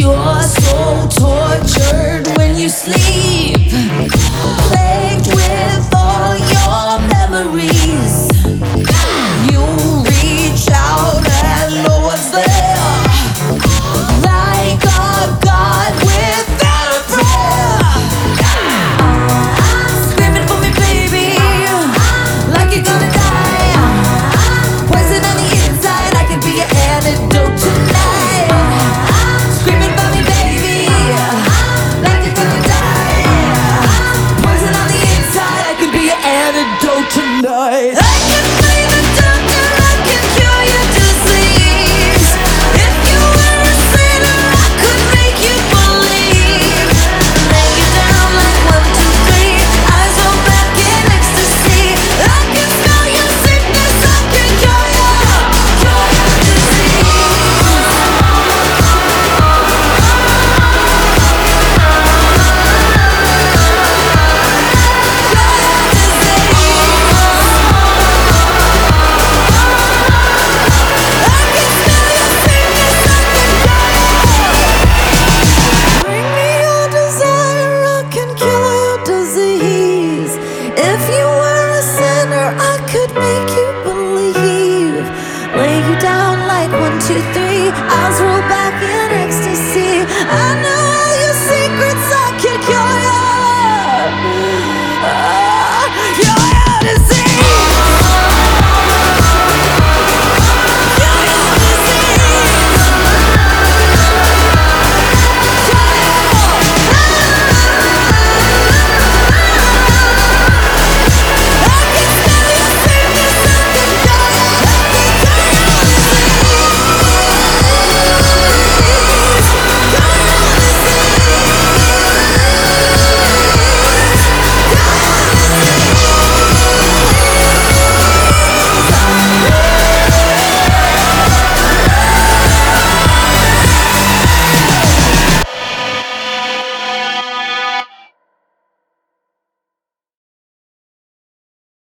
You're so tortured when you sleep. two, three.